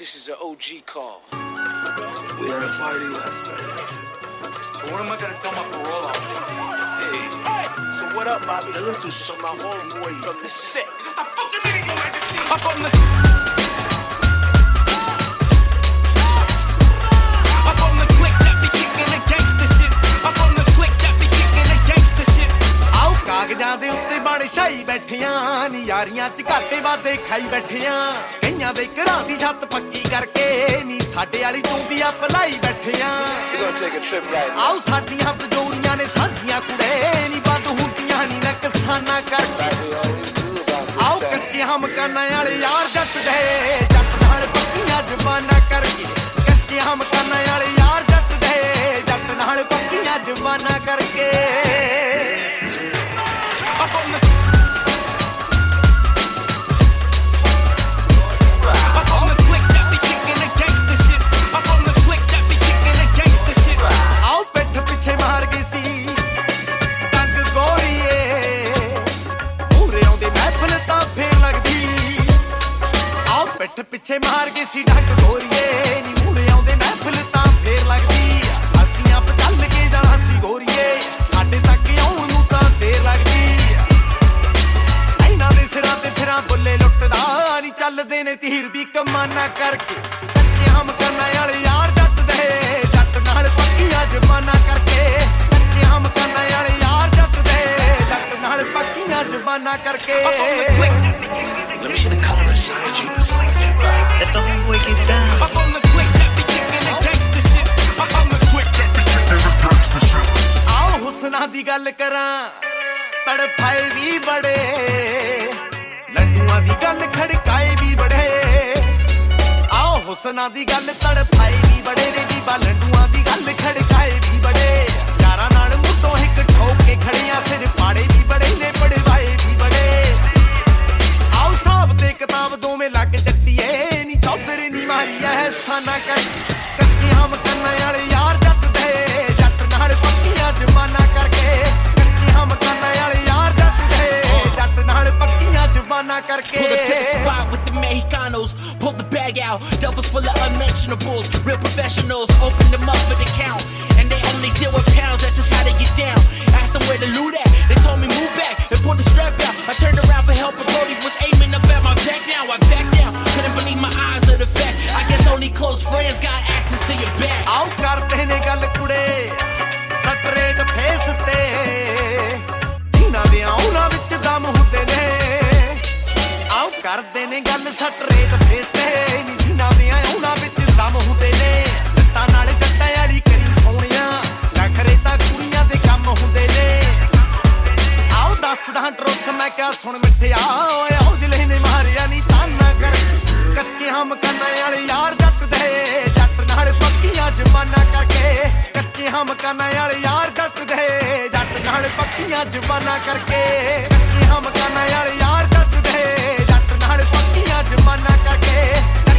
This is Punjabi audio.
This is an OG call. We had a party last night. When am I gonna tell my parole officer? Hey, so what up, Bobby? Look through some my homeboy from the set. Just a fucking minute, your majesty! Up on the... ਬੈਠੀਆਂ ਨੀ ਯਾਰੀਆਂ ਚ ਘਾਟੇ ਵਾਦੇ ਖਾਈ ਬੈਠੀਆਂ ਕਈਆਂ ਦੇ ਘਰਾਂ ਦੀ ਛੱਤ ਪੱਕੀ ਕਰਕੇ ਨੀ ਸਾਡੇ ਵਾਲੀ ਚੁੰਦੀ ਆ ਪਲਾਈ ਬੈਠੀਆਂ. ਆਓ ਸਾਡੀਆਂ ਬਜੋਰੀਆਂ ਨੇ ਸਾਂਝੀਆਂ ਕੁੜੇ ਨੀ ਬੰਦ ਹੁੰਦੀਆਂ ਨੀ ਨਾ ਕਿਸਾਨਾਂ about ਆਓ. ਕੱਚੇ ਹਮਕਾਨਾਂ ਵਾਲੇ ਯਾਰ ਜੱਟ ਦੇ ਪਿੱਛੇ ਮਾਰ ਗਈ ਸੀ ਟੰਗ ਗੋਰੀਏ। ਨੀ ਮੂਰੇ ਆਉਂਦੇ ਮਹਿਫਲ ਤਾਂ ਫੇਰ ਲੱਗਦੀ ਅਸੀਂ ਆਪ ਚੱਲ ਕੇ ਜਾਣਾ ਸੀ ਗੋਰੀਏ। ਸਾਡੇ ਤੱਕ ਆਉਣ ਨੂੰ ਤਾਂ ਦੇਰ ਲੱਗਦੀ ਇਹਨਾਂ ਦੇ ਸਿਰਾਂ ਤੇ ਫਿਰਾਂ ਬੁੱਲੇ ਲੁੱਟਦਾ ਨਹੀਂ ਚੱਲਦੇ ਨੇ ਤੀਰ ਵੀ ਕਮਾਨਾ ਕਰਕੇ। ਕੱਚੇ ਹਮ ਕਰਨਾ ਵਾਲੇ ਯਾਰ ਜੱਟ ਦੇ ਜੱਟ ਨਾਲ ਪੱਕੀਆਂ ਜ਼ਬਾਨਾਂ ਕਰਕੇ। ਕੱਚੇ ਹਮ ਕਰਨਾ ਵਾਲੇ ਯਾਰ ਜੱਟ ਦੇ ਜੱਟ ਨਾਲ ਪੱਕੀਆਂ ਜ਼ਬਾਨਾਂ ਕਰਕੇ। Let me see the color inside you. Let the homeboy get down. Up on the click that be kicking the gangster shit. Up on the click that be kicking the gangster shit. ਆਓ ਹੁਸਨਾ ਦੀ ਗੱਲ ਕਰਾਂ ਤੜਫਾਏ ਵੀ ਬੜੇ ਲੱਡੂਆਂ ਦੀ ਗੱਲ ਖੜਕਾਏ ਵੀ ਬੜੇ ਆਓ ਹੁਸਨਾ ਦੀ ਗੱਲ ਤੜਫਾਏ ਵੀ ਬੜੇ ਨੇ ਜੀ ਲੱਡੂਆਂ ਦੀ ਐ ਸਾਨਾ ਕਰ ਕੱਚੇ ਹਮ ਕੰਨਾਂ ਵਾਲੇ ਯਾਰ ਜੱਟ ਦੇ ਜੱਟ ਨਾਲ ਪੱਕੀਆਂ ਜ਼ਬਾਨਾਂ ਕਰਕੇ ਕੱਚੇ ਹਮ ਕੰਨਾਂ ਵਾਲੇ ਯਾਰ ਜੱਟ ਦੇ ਜੱਟ ਨਾਲ ਪੱਕੀਆਂ ਜ਼ਬਾਨਾਂ ਕਰਕੇ Pull up to the spot with the Mexicanos. Pull the bag out. Doubles full of unmentionables. Real professionals. Open them up for the count. And they only deal with pounds. That's just how they get down. Asked them where the loot at. They told me move back and pull the strap out. I turned around for help, but Brody was aiming up at my back now. ਕਰਦੇ ਸਟਰੇਟ ਫੇਸ ਤੇ ਨੀ ਜਿਨ੍ਹਾਂ ਦੇ ਉਹਨਾਂ ਵਿੱਚ ਦਮ ਹੁੰਦੇ ਨੇ। ਜੱਟਾਂ ਨਾਲ ਜੱਟਾਂ ਵਾਲੀ ਕਰੀ ਸੋਹਣੀਆਂ। ਨਖਰੇ ਤਾਂ ਕੁੜੀਆਂ ਦੇ ਕੰਮ ਹੁੰਦੇ ਨੇ। ਆਓ ਦੱਸਦਾ ਟਰੁੱਥ ਮੈਂ ਕਿਹਾ ਸੁਣ ਮਿੱਠਿਆ। ਓਏ ਆਓ ਜਿਲੇ ਨੇ ਮਾਰਿਆ ਨਹੀਂ ਤਾਨਾ ਕਰ। ਕੱਚੇ ਹਮ ਕੰਨਾਂ ਵਾਲੇ ਯਾਰ ਜੱਟ ਦੇ। ਜੱਟ ਨਾਲ ਪੱਕੀਆਂ ਜ਼ਬਾਨਾਂ ਕਰਕੇ। ਕੱਚੇ ਹਮ ਕੰਨਾਂ ਵਾਲੇ ਯਾਰ ਜੱਟ ਦੇ। ਜੱਟ ਨਾਲ ਪੱਕੀਆਂ ਜ਼ਬਾਨਾਂ ਕਰਕੇ। ਮਨਾ ਕਰਕੇ